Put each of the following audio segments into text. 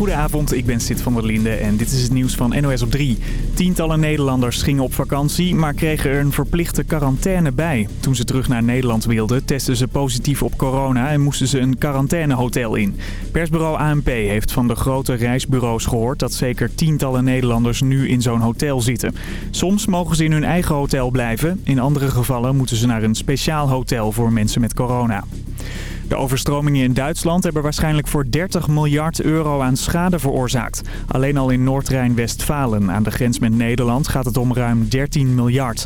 Goedenavond, ik ben Sid van der Linde en dit is het nieuws van NOS op 3. Tientallen Nederlanders gingen op vakantie, maar kregen er een verplichte quarantaine bij. Toen ze terug naar Nederland wilden, testten ze positief op corona en moesten ze een quarantainehotel in. Persbureau ANP heeft van de grote reisbureaus gehoord dat zeker tientallen Nederlanders nu in zo'n hotel zitten. Soms mogen ze in hun eigen hotel blijven, in andere gevallen moeten ze naar een speciaal hotel voor mensen met corona. De overstromingen in Duitsland hebben waarschijnlijk voor 30 miljard euro aan schade veroorzaakt. Alleen al in Noord-Rijn-Westfalen aan de grens met Nederland gaat het om ruim 13 miljard.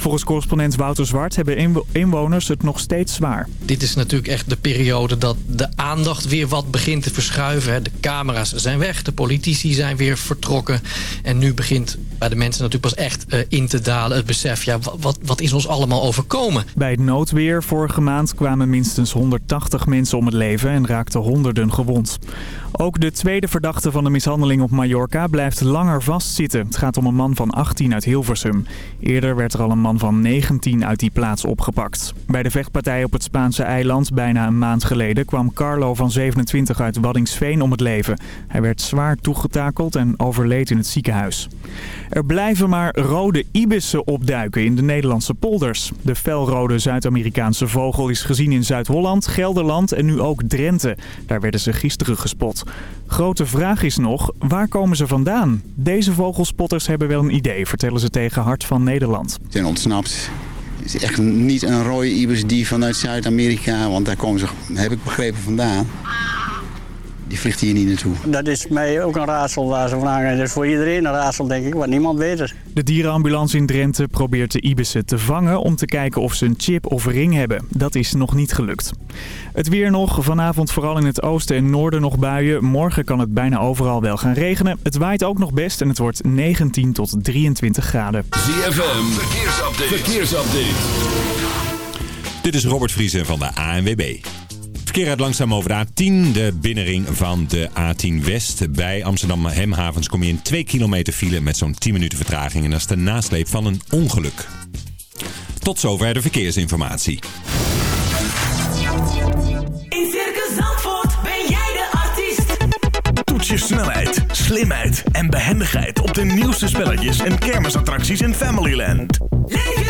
Volgens correspondent Wouter Zwart hebben inwoners het nog steeds zwaar. Dit is natuurlijk echt de periode dat de aandacht weer wat begint te verschuiven. De camera's zijn weg, de politici zijn weer vertrokken. En nu begint bij de mensen natuurlijk pas echt eh, in te dalen het besef... ja, wat, wat is ons allemaal overkomen? Bij het noodweer vorige maand kwamen minstens 180 mensen om het leven... en raakten honderden gewond. Ook de tweede verdachte van de mishandeling op Mallorca blijft langer vastzitten. Het gaat om een man van 18 uit Hilversum. Eerder werd er al een man van 19 uit die plaats opgepakt. Bij de vechtpartij op het Spaanse eiland bijna een maand geleden... kwam Carlo van 27 uit Waddingsveen om het leven. Hij werd zwaar toegetakeld en overleed in het ziekenhuis. Er blijven maar rode ibissen opduiken in de Nederlandse polders. De felrode Zuid-Amerikaanse vogel is gezien in Zuid-Holland, Gelderland en nu ook Drenthe. Daar werden ze gisteren gespot. Grote vraag is nog, waar komen ze vandaan? Deze vogelspotters hebben wel een idee, vertellen ze tegen Hart van Nederland. Ontsnapt. Het is echt niet een rode ibis die vanuit Zuid-Amerika, want daar komen ze, heb ik begrepen, vandaan die vliegt hier niet naartoe. Dat is mij ook een raadsel waar ze van hangen. Dat is voor iedereen een raadsel, denk ik, want niemand weet het. De dierenambulance in Drenthe probeert de ibissen te vangen om te kijken of ze een chip of ring hebben. Dat is nog niet gelukt. Het weer nog. Vanavond vooral in het oosten en noorden nog buien. Morgen kan het bijna overal wel gaan regenen. Het waait ook nog best en het wordt 19 tot 23 graden. ZFM, verkeersupdate. verkeersupdate. Dit is Robert Vriesen van de ANWB. Verkeer uit langzaam over de A10, de binnenring van de A10 West. Bij Amsterdam Hemhavens kom je in 2 kilometer file met zo'n 10 minuten vertraging. En dat is de nasleep van een ongeluk. Tot zover de verkeersinformatie. In Circus Zandvoort ben jij de artiest. Toets je snelheid, slimheid en behendigheid op de nieuwste spelletjes en kermisattracties in Familyland. Leef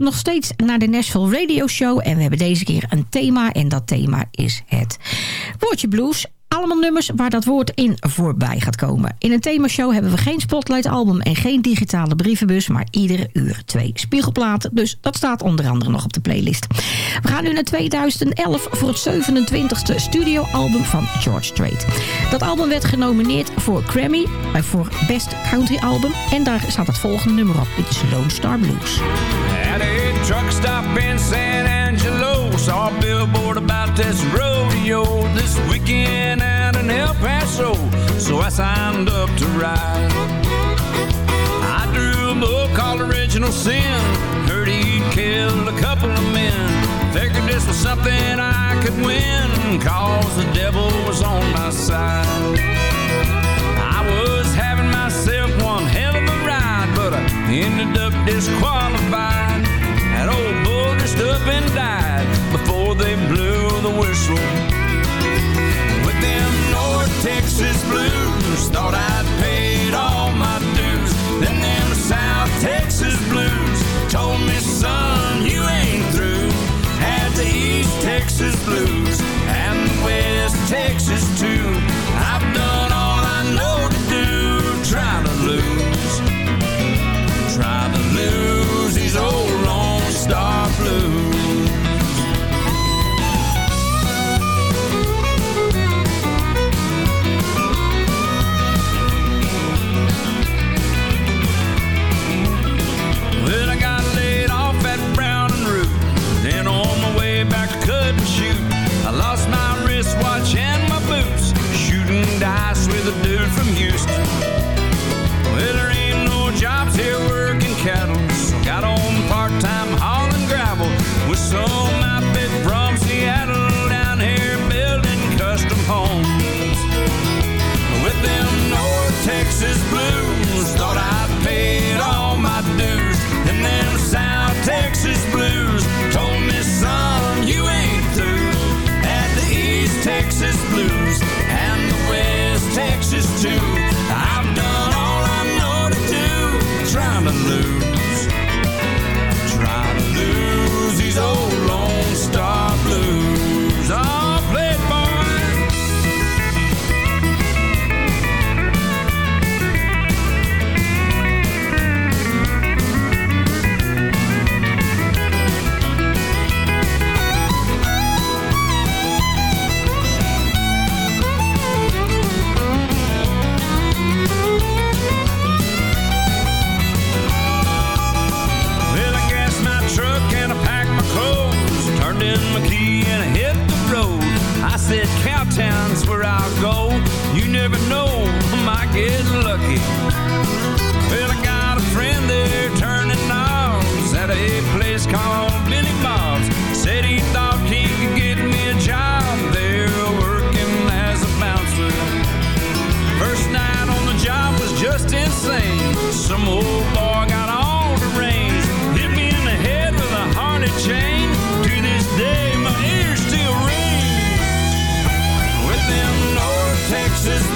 Luistert nog steeds naar de Nashville Radio Show... en we hebben deze keer een thema en dat thema is het woordje blues. Allemaal nummers waar dat woord in voorbij gaat komen. In een themashow hebben we geen spotlight album en geen digitale brievenbus... maar iedere uur twee spiegelplaten. Dus dat staat onder andere nog op de playlist. We gaan nu naar 2011 voor het 27e studioalbum van George Strait. Dat album werd genomineerd voor Grammy eh, voor Best Country Album. En daar staat het volgende nummer op. Dit is Lone Star Blues. At truck stop in San Saw a billboard about this rodeo This weekend out in El Paso So I signed up to ride. I drew a book called Original Sin Heard he'd killed a couple of men. Figured this was something I could win Cause the devil was on my side. I was having myself one hell of a ride, but I ended up disqualified. Just up and died before they blew the whistle. With them North Texas blues, thought I'd paid all my dues. Then them South Texas blues told me, son, you ain't through. Had the East Texas blues and the West Texas get lucky. Well, I got a friend there turning knobs at a place called Billy Bob's. Said he thought he could get me a job there working as a bouncer. First night on the job was just insane. Some old boy got all the reins, hit me in the head with a harness chain. To this day, my ears still ring. With them North Texas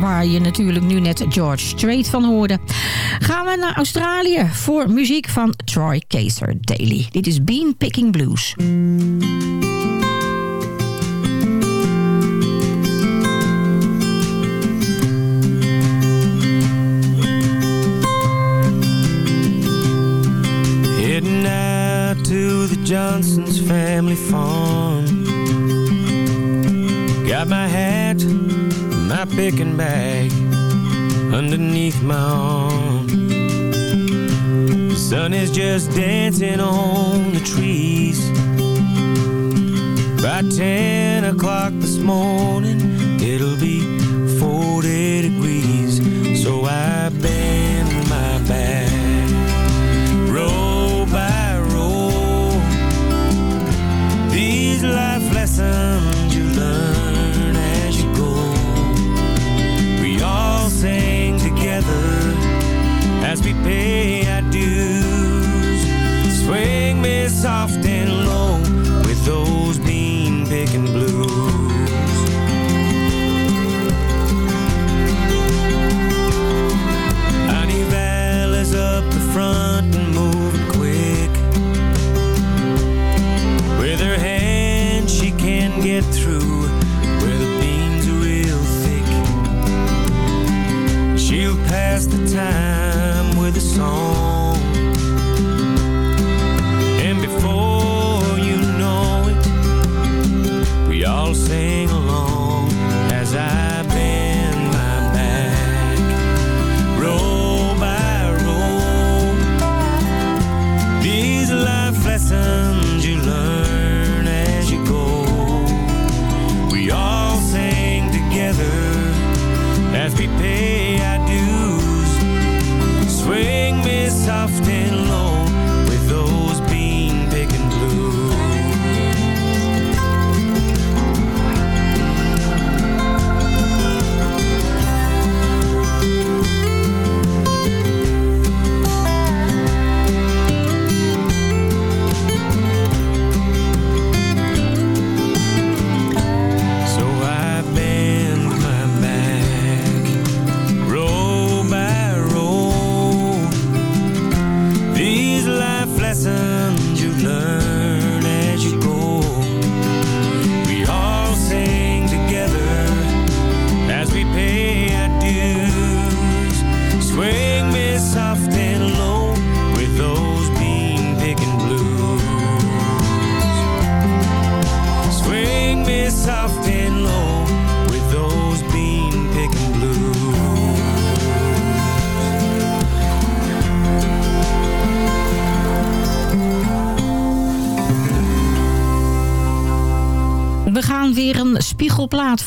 waar je natuurlijk nu net George Strait van hoorde. Gaan we naar Australië voor muziek van Troy Caser Daily. Dit is Bean Picking Blues. just dancing on the tree.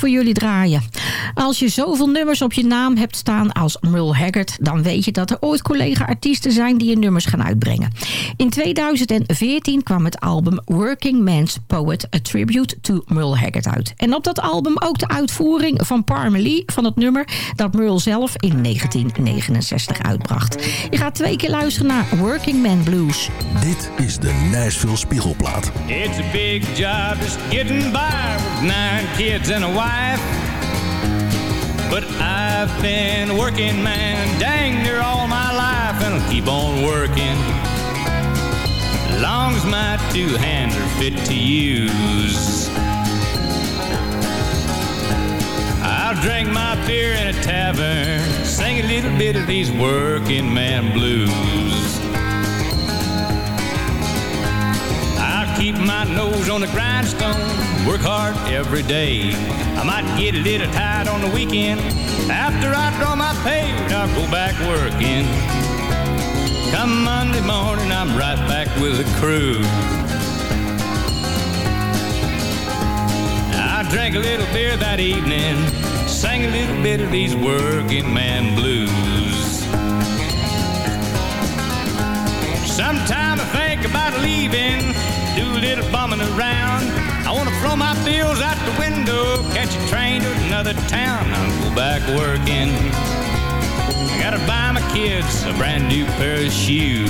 voor jullie draaien. Als je zoveel nummers op je naam hebt staan als Merle Haggard... dan weet je dat er ooit collega-artiesten zijn die je nummers gaan uitbrengen. In 2014 kwam het album Working Man's Poet... A Tribute to Merle Haggard uit. En op dat album ook de uitvoering van Parmalee van het nummer... dat Merle zelf in 1969 uitbracht. Je gaat twee keer luisteren naar Working Man Blues. Dit is de Nashville Spiegelplaat. It's a big job just getting by with nine kids and a wife. But I've been working man dang near all my life and I'll keep on working. Long as my two hands are fit to use. I'll drink my beer in a tavern, sing a little bit of these working man blues. Keep my nose on the grindstone, work hard every day. I might get a little tired on the weekend. After I draw my pay, I'll go back working. Come Monday morning, I'm right back with the crew. I drank a little beer that evening, sang a little bit of these working man blues. Sometime I think about leaving, do a little bumming around. I want to throw my bills out the window, catch a train to another town, and go back working. I gotta buy my kids a brand new pair of shoes.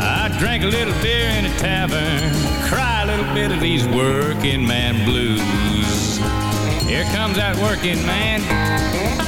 I drank a little beer in a tavern, cry a little bit of these working man blues. Here comes that working man.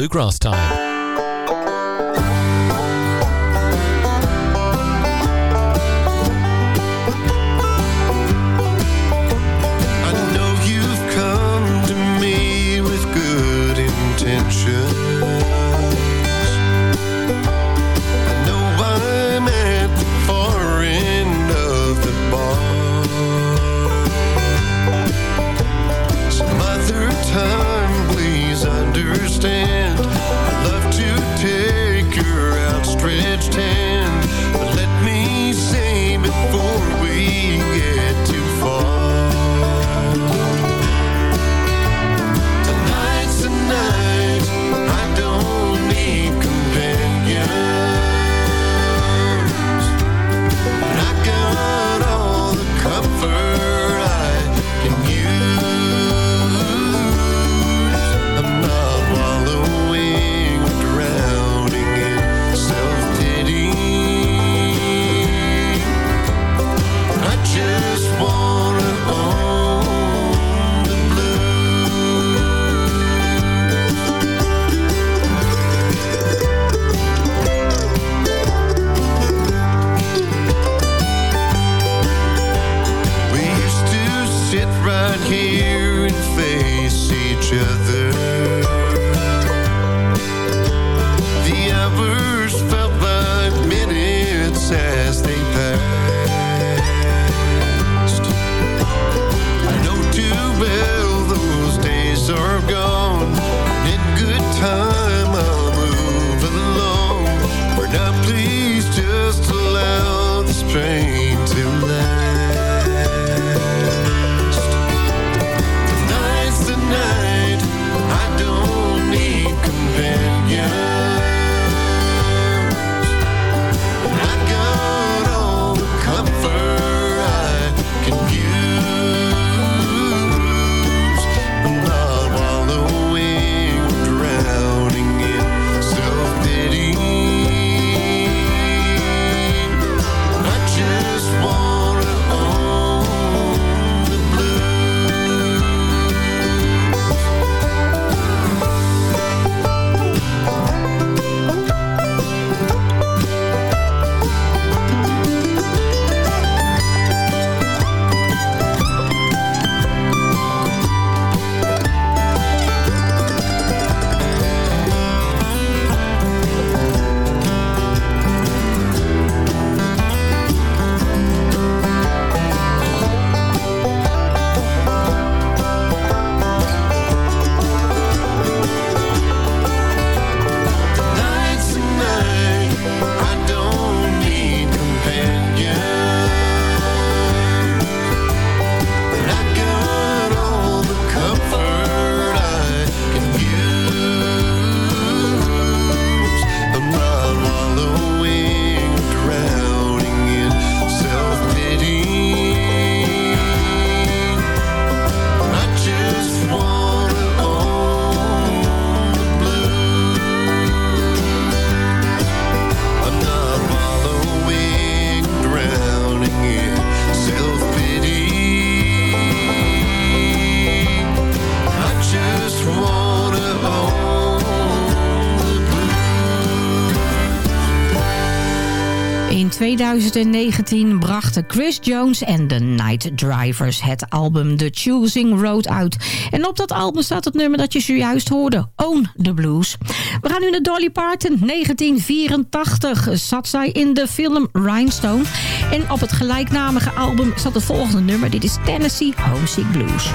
bluegrass time. 2019 brachten Chris Jones en The Night Drivers het album The Choosing Road uit. En op dat album staat het nummer dat je zojuist hoorde, Own the Blues. We gaan nu naar Dolly Parton. 1984 zat zij in de film Rhinestone. En op het gelijknamige album zat het volgende nummer. Dit is Tennessee Homesick Blues.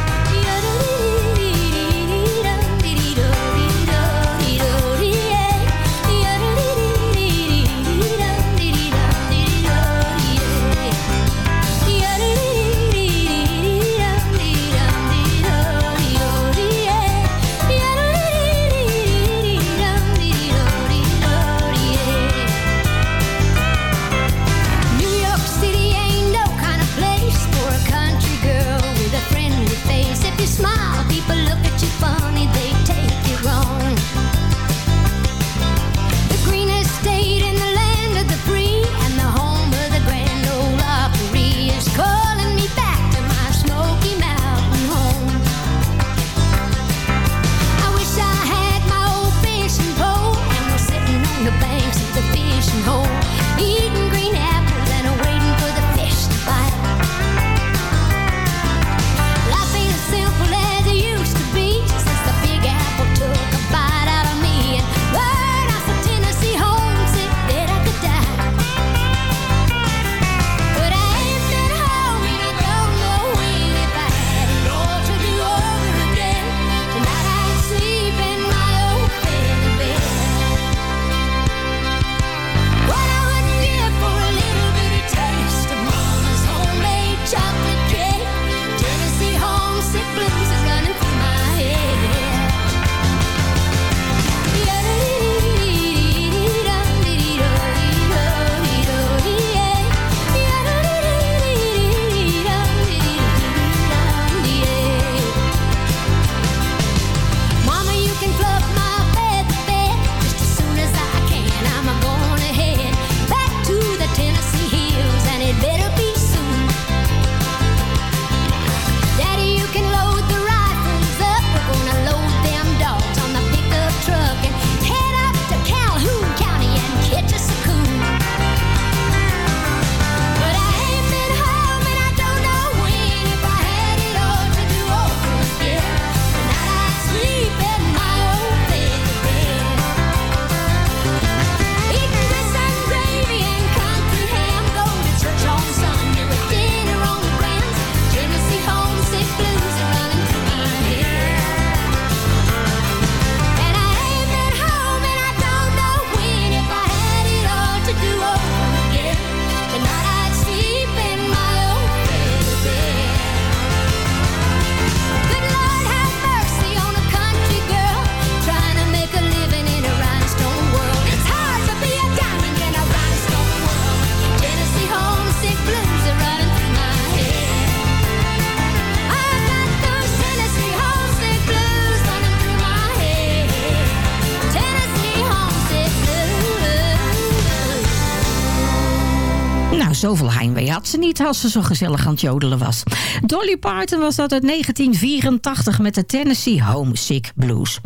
Ze niet als ze zo gezellig aan het jodelen was. Dolly Parton was dat uit 1984 met de Tennessee Homesick Blues.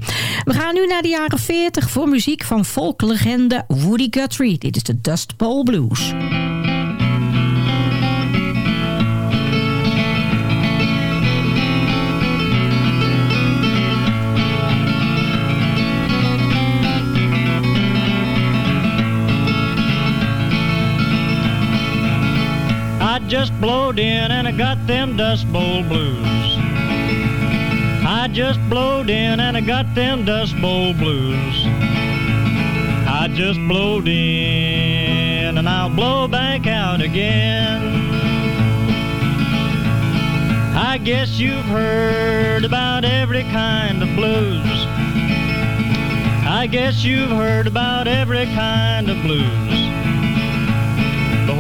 We gaan nu naar de jaren 40 voor muziek van folklegende Woody Guthrie. Dit is de Dust Bowl Blues. Just blowed in and I got them Dust Bowl blues. I just blowed in and I got them Dust Bowl blues. I just blowed in and I'll blow back out again. I guess you've heard about every kind of blues. I guess you've heard about every kind of blues.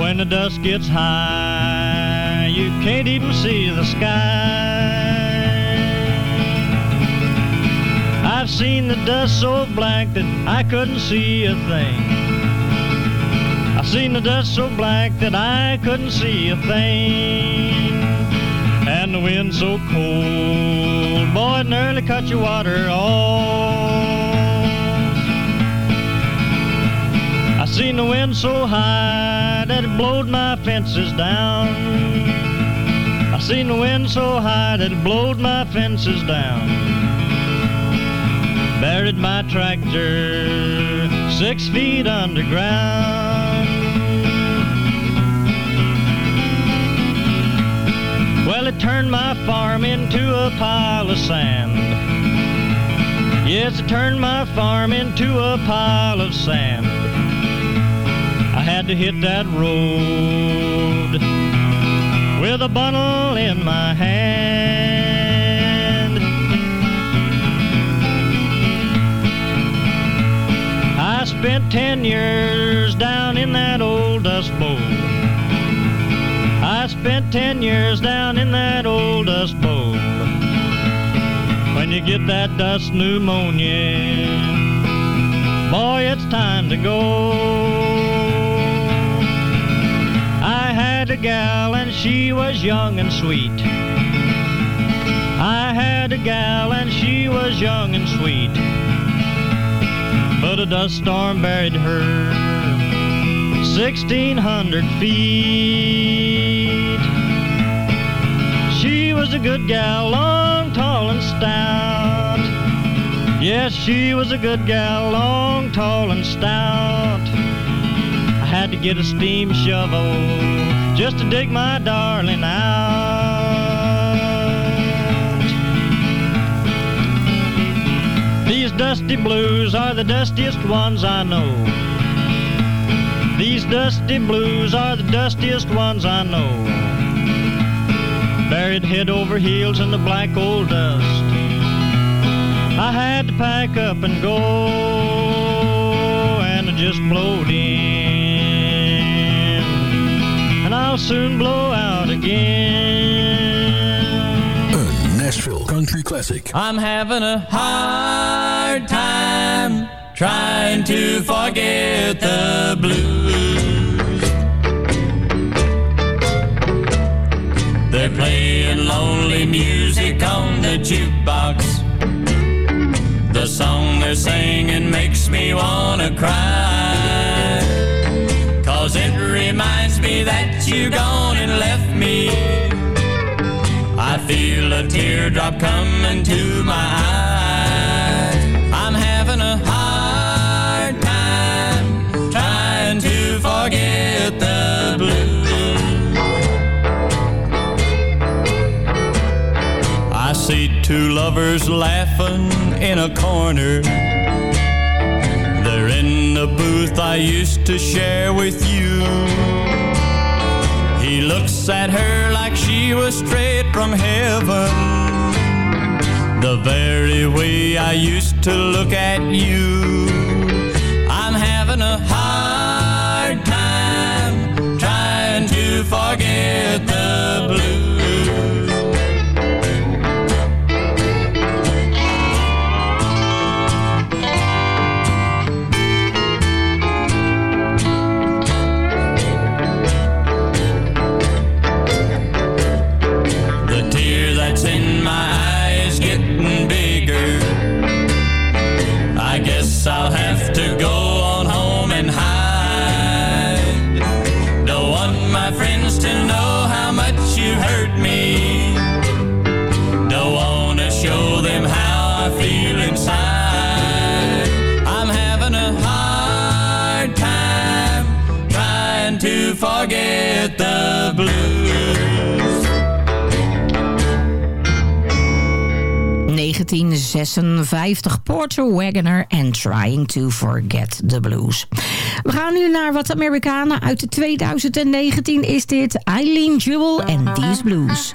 When the dust gets high, you can't even see the sky. I've seen the dust so black that I couldn't see a thing. I've seen the dust so black that I couldn't see a thing. And the wind so cold, boy, it nearly cut your water off. Seen the wind so high that it blowed my fences down. I seen the wind so high that it blowed my fences down. Buried my tractor six feet underground. Well, it turned my farm into a pile of sand. Yes, it turned my farm into a pile of sand. Had to hit that road with a bundle in my hand. I spent ten years down in that old dust bowl. I spent ten years down in that old dust bowl. When you get that dust pneumonia, boy, it's time to go. Gal and she was young and sweet. I had a gal and she was young and sweet. But a dust storm buried her 1600 feet. She was a good gal, long, tall, and stout. Yes, she was a good gal, long, tall, and stout. I had to get a steam shovel just to dig my darling out. These dusty blues are the dustiest ones I know. These dusty blues are the dustiest ones I know. Buried head over heels in the black old dust. I had to pack up and go, and I just blowed in, I'll soon blow out again. Een Nashville Country Classic. I'm having a hard time trying to forget the blues. They're playing lonely music on the jukebox. The song they're singing makes me wanna cry. That you gone and left me. I feel a teardrop coming to my eye. I'm having a hard time trying to forget the blues. I see two lovers laughing in a corner. They're in the booth I used to share with you. Looks at her like she was straight from heaven. The very way I used to look at you. I'm having a hard time trying to forget 56 Porter Wagoner en Trying to Forget the Blues. We gaan nu naar wat Amerikanen uit 2019 is dit Eileen Jewel en These Blues.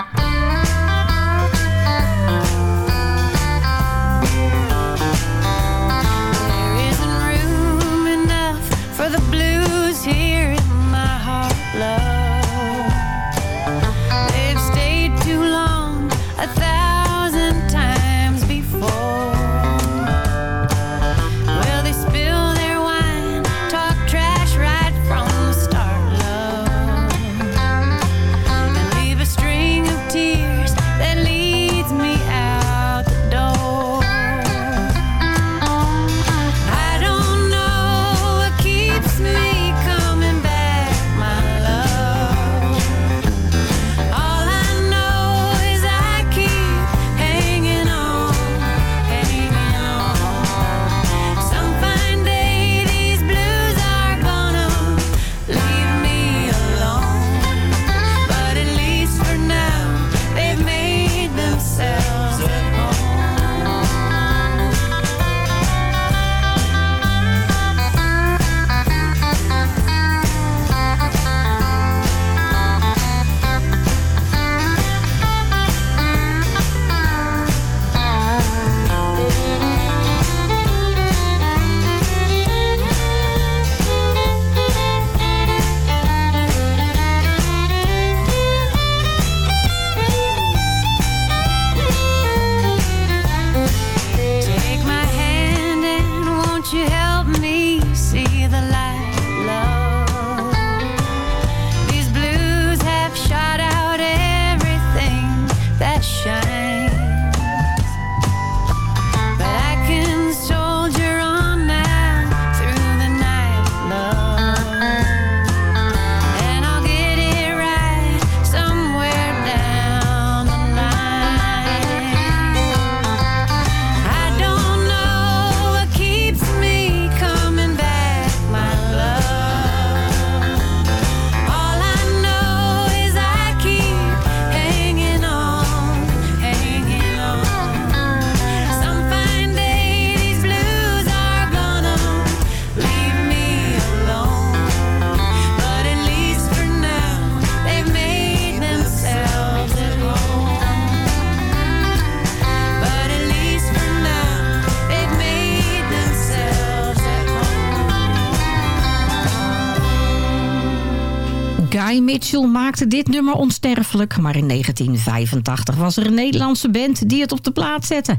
Maakte dit nummer onsterfelijk. Maar in 1985 was er een Nederlandse band die het op de plaat zette.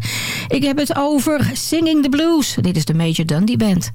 Ik heb het over Singing the Blues. Dit is de Major Dundee Band.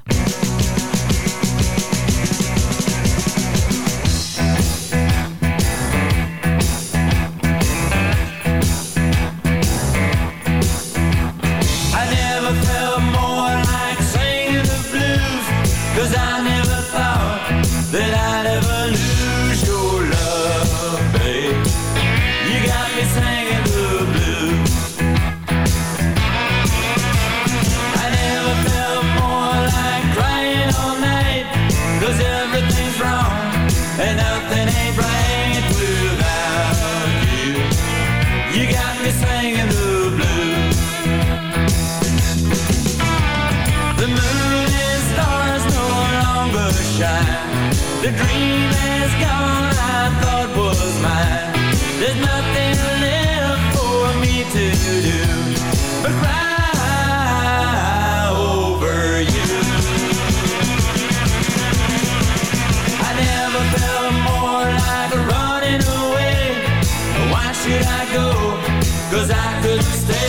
Cause I could stay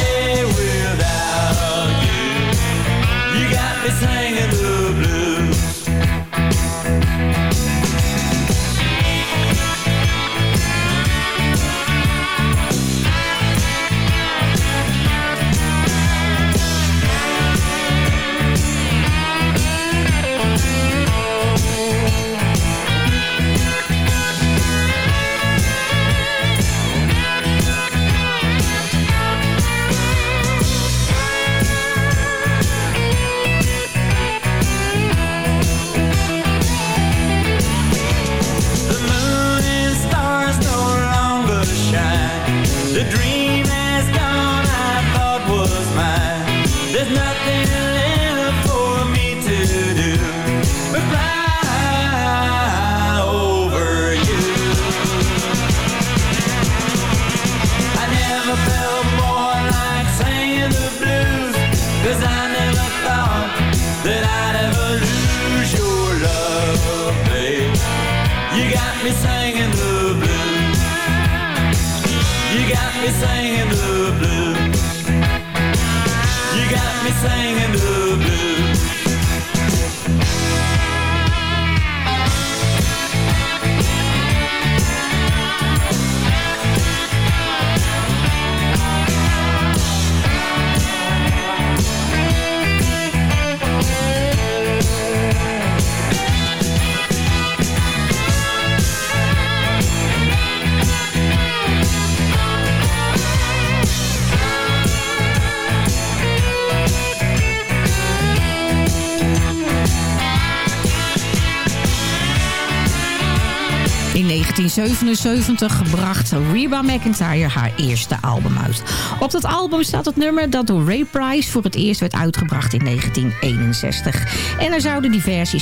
In 1977 bracht Reba McIntyre haar eerste album uit. Op dat album staat het nummer dat door Ray Price voor het eerst werd uitgebracht in 1961. En er zouden diverse,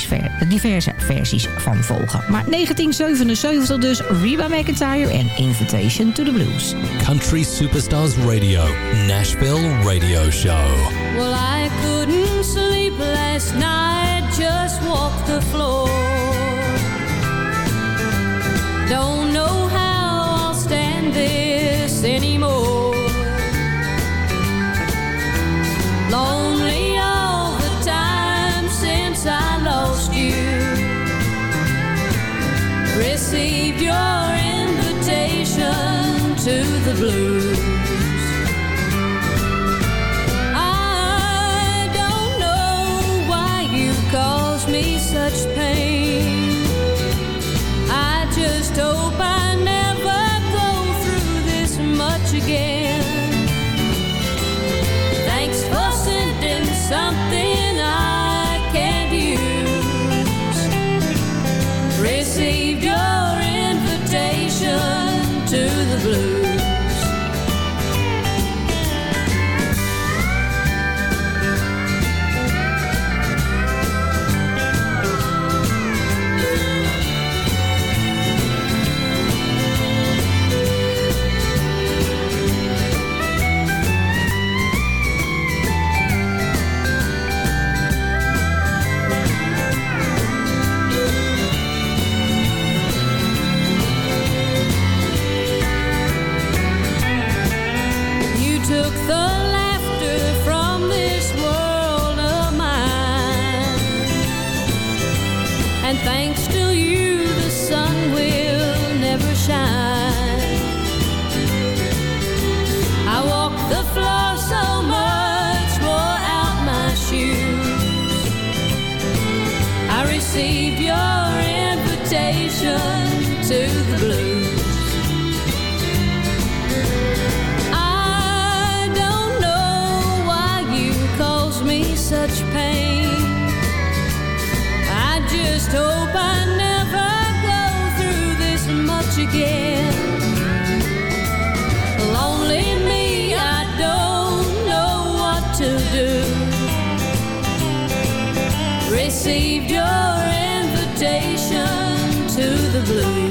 diverse versies van volgen. Maar 1977 dus Reba McIntyre en Invitation to the Blues. Country Superstars Radio, Nashville Radio Show. Well, I couldn't sleep last night, just walked the floor. Don't know how I'll stand this anymore. Lonely all the time since I lost you. Received your invitation to the blues. To the blues. I don't know why you cause me such pain. I just hope I never go through this much again. Lonely me, I don't know what to do. Received your invitation to the blues.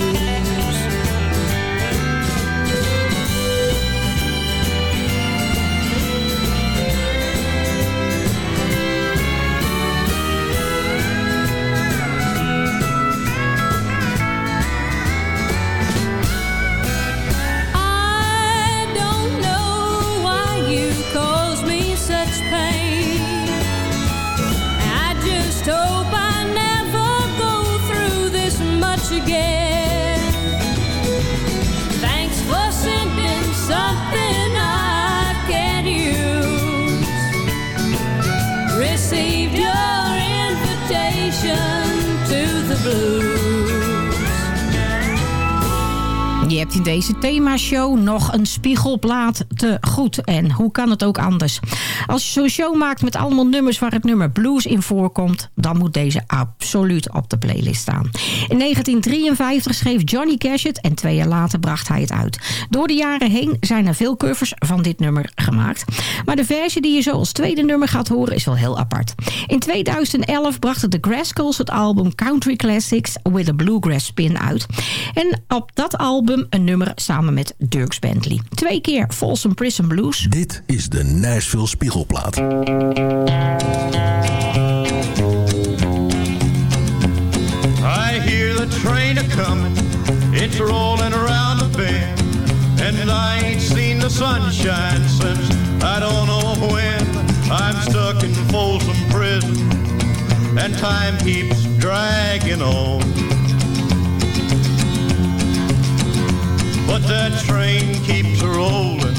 Hebt in deze themashow nog een spiegelplaat te goed. En hoe kan het ook anders? Als je zo'n show maakt met allemaal nummers waar het nummer blues in voorkomt... dan moet deze absoluut op de playlist staan. In 1953 schreef Johnny Cash het en twee jaar later bracht hij het uit. Door de jaren heen zijn er veel covers van dit nummer gemaakt. Maar de versie die je zo als tweede nummer gaat horen is wel heel apart. In 2011 brachten de Grasscalls het album Country Classics with a Bluegrass Spin uit. En op dat album een nummer samen met Dirks Bentley. Twee keer Folsom Prison Blues. Dit is de Nashville Spiegelplaat. I hear the train a comin', it's rolling around the bend. And I ain't seen the sunshine since I don't know when. I'm stuck in Folsom Prison, and time keeps dragging on. But that train keeps rolling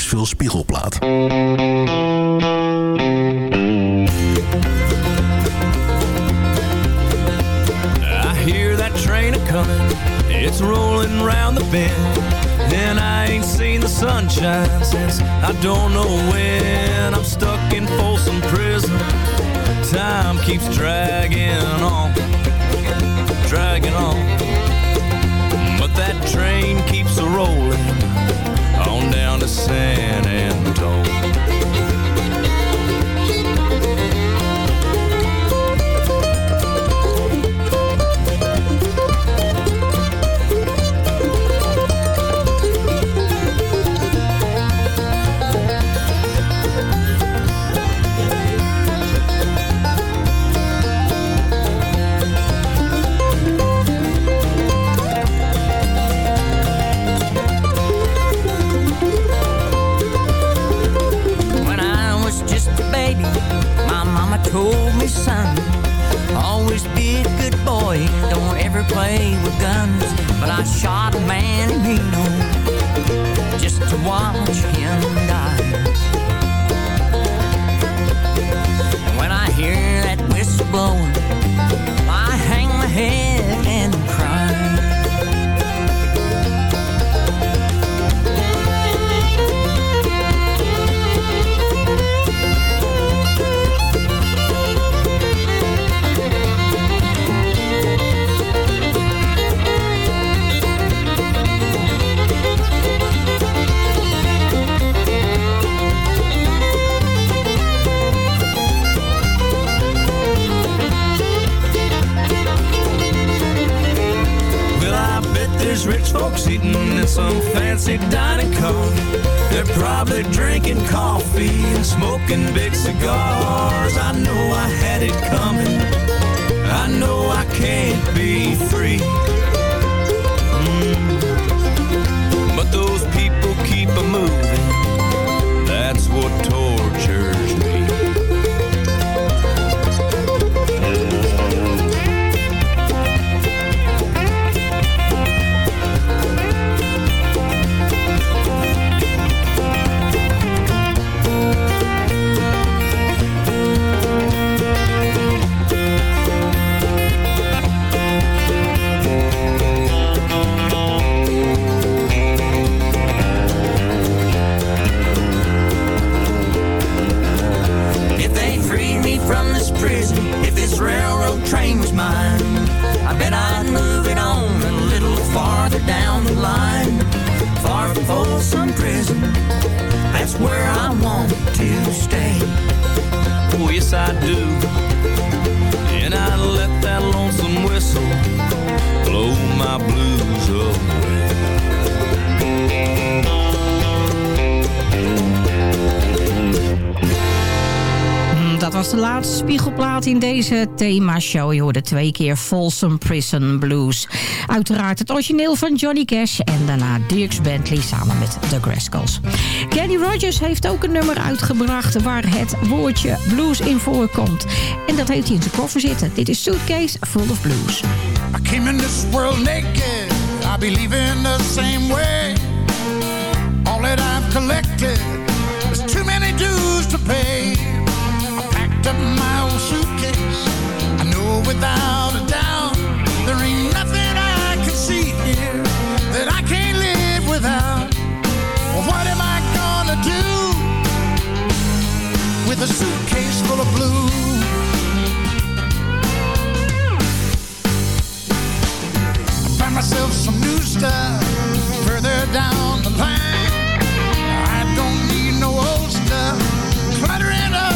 Nashville Spiegelplaat. I hear that train a comin', it's rolling round the bend. And I ain't seen the sunshine since I don't know when. I'm stuck in Folsom Prison. Time keeps dragging on, dragging on. But that train keeps a rolling down to San Antone. deze thema-show. Je hoorde twee keer Folsom Prison Blues. Uiteraard het origineel van Johnny Cash en daarna Dirks Bentley samen met The Graskels. Kenny Rogers heeft ook een nummer uitgebracht waar het woordje blues in voorkomt. En dat heeft hij in zijn koffer zitten. Dit is Suitcase Full of Blues. I came in this world naked. I believe in the same way. All that I've collected. There's too many dues to pay. I packed up my old. without a doubt, there ain't nothing I can see here that I can't live without. Well, what am I gonna do with a suitcase full of blues? myself some new stuff further down the line. I don't need no old stuff cluttering up.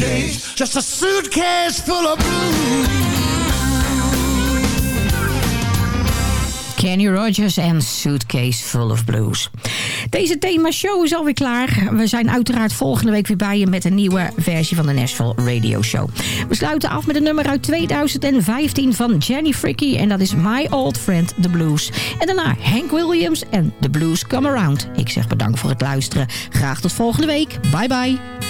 just a suitcase full of blues. Kenny Rogers en Suitcase Full of Blues. Deze thema-show is alweer klaar. We zijn uiteraard volgende week weer bij je met een nieuwe versie van de Nashville Radio Show. We sluiten af met een nummer uit 2015 van Jenny Fricky. En dat is My Old Friend The Blues. En daarna Hank Williams en The Blues Come Around. Ik zeg bedankt voor het luisteren. Graag tot volgende week. Bye bye.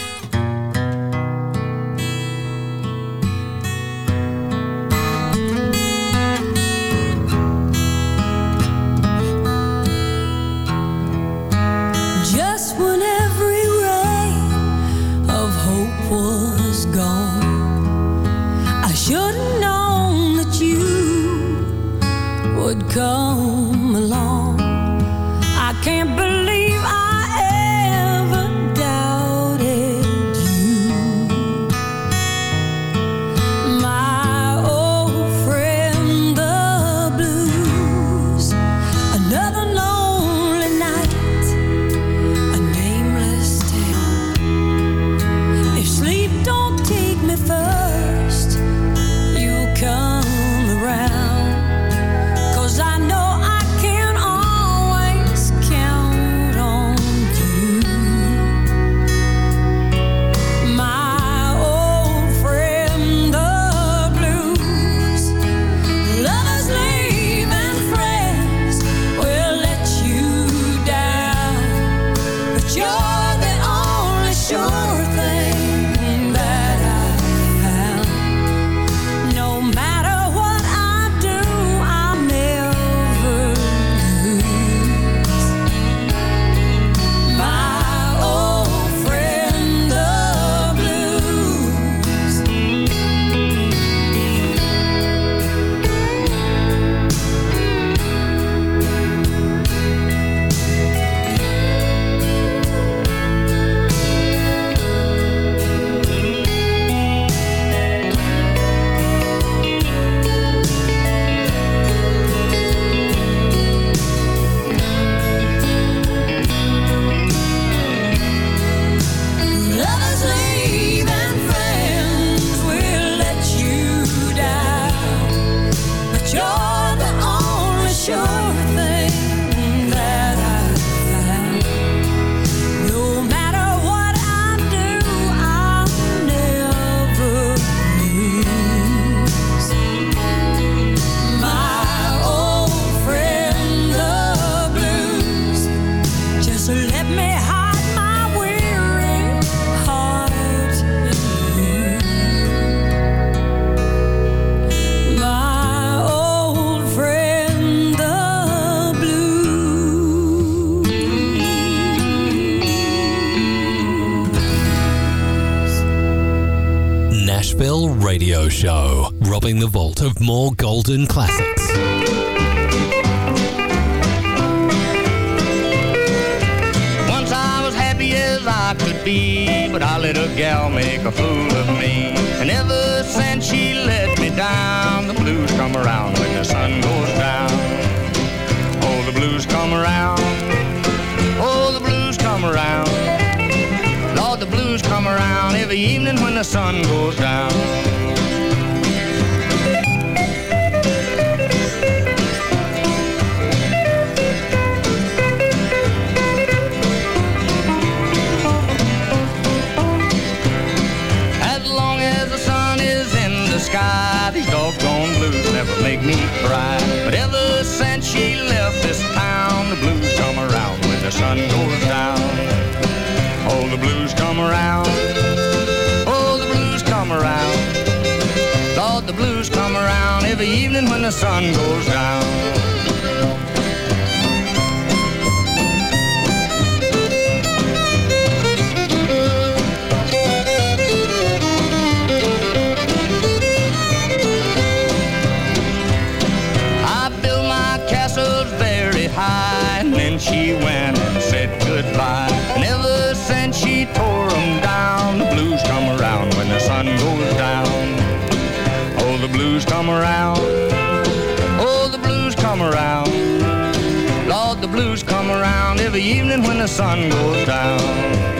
Nashville Radio Show, robbing the vault of more golden classics. Once I was happy as I could be, but I let a gal make a fool of me. And ever since she let me down, the blues come around when the sun goes down. Oh, the blues come around. Oh, the blues come around. Blues come around every evening when the sun goes down. As long as the sun is in the sky, these doggone blues never make me cry. But ever since she left this town, the blues come around when the sun goes down. The blues come around. Oh, the blues come around. Lord, the blues come around every evening when the sun goes down. Tore 'em down, the blues come around when the sun goes down. Oh, the blues come around. Oh, the blues come around. Lord, the blues come around every evening when the sun goes down.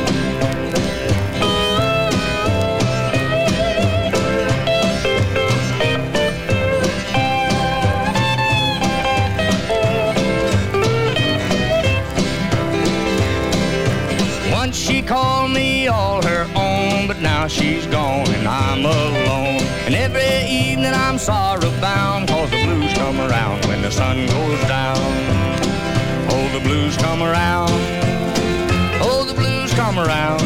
called me all her own, but now she's gone and I'm alone. And every evening I'm sorrow bound, cause the blues come around when the sun goes down. Oh, the blues come around. Oh, the blues come around.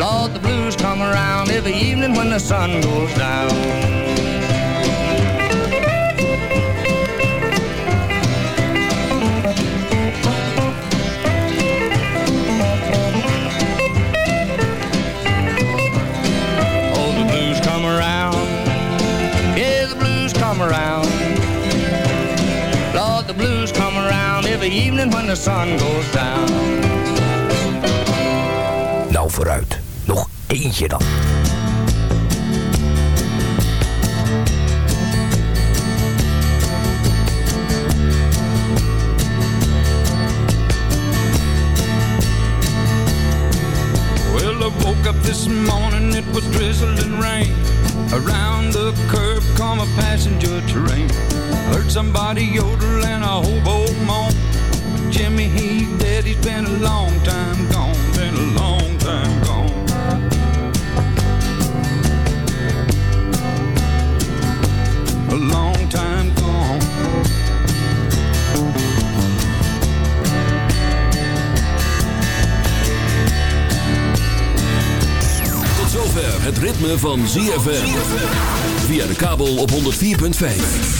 Lord, the blues come around every evening when the sun goes down. Blues come around every evening when the sun goes down. Nou vooruit. Nog eentje dan. Well, I woke up this morning, it was drizzling rain. Around the curb come a passenger train. Heard somebody yodel and a hobo moan. Jimmy, he's dead, he's been a long time gone, been a long time gone. A long time gone. Tot zover het ritme van ZFM. Via de kabel op 104.5.